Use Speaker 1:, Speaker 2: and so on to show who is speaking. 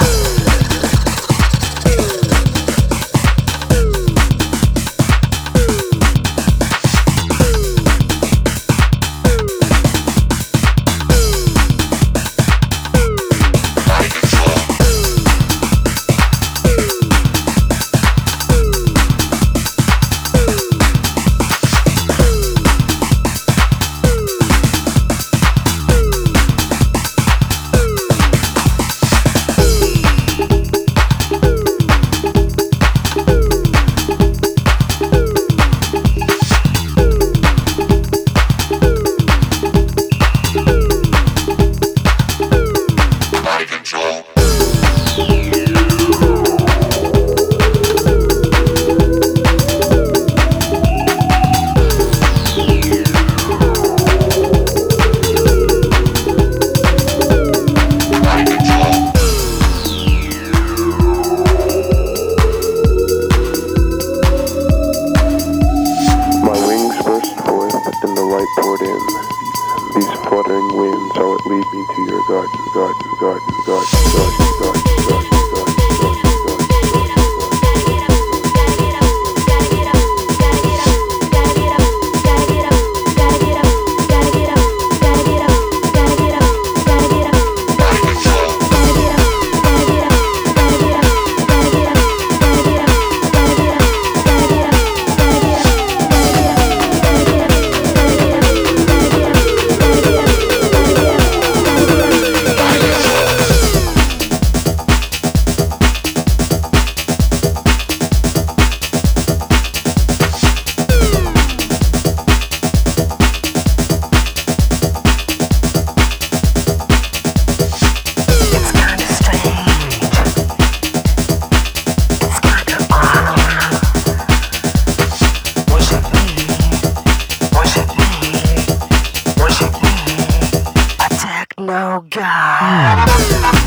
Speaker 1: Música
Speaker 2: I poured in. These fluttering winds, how it lead me to your garden, garden, garden, garden, garden, garden.
Speaker 1: Oh God.